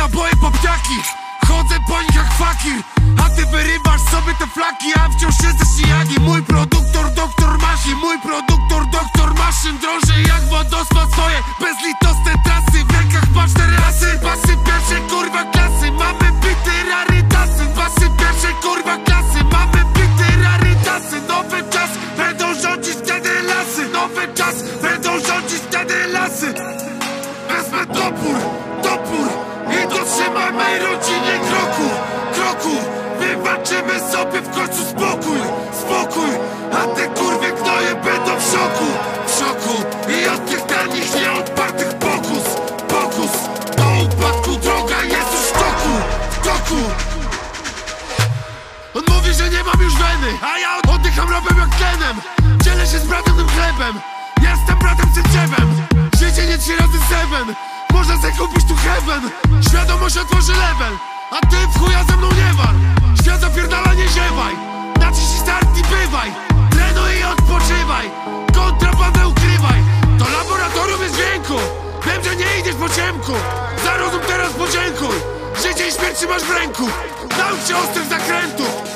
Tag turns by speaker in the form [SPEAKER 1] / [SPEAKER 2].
[SPEAKER 1] naboje popniaki Chodzę po nich jak fakir A ty wyrywasz sobie te flaki A wciąż jesteś nijaki Mój produktor, doktor maszyn Mój produktor, doktor maszyn. Drąży jak wodospad swoje Bezlitosne trasy. W rękach masz cztery asy Pasy pierwszej kurwa klasy. Mamy bity rarytasy. Pasy pierwszej kurwa klasy. Mamy bity rarytasy. Nowy czas Będą rządzić wtedy lasy. Nowy czas Będą rządzić wtedy lasy. Wezmę topór, mej rodzinie kroku, kroku. Wywalczymy sobie w końcu spokój, spokój. A te kurwie gnoje będą w szoku, w szoku. I od tych tanich nieodpartych pokus, pokus. Do upadku droga jest już w toku, w toku. On mówi, że nie mam już weny A ja oddycham ropem jak tlenem Dzielę się z bratem tym level A ty w chuja ze mną nie wal. Świat zapierdala, nie ziewaj Naciśnij start i bywaj. Trenuj i odpoczywaj Kontrabandę ukrywaj. To laboratorium jest dźwięku Wiem, że nie idziesz po ciemku. Za rozum teraz podziękuj Życie i śmierć trzymasz w ręku. Naucz się ostrych zakrętów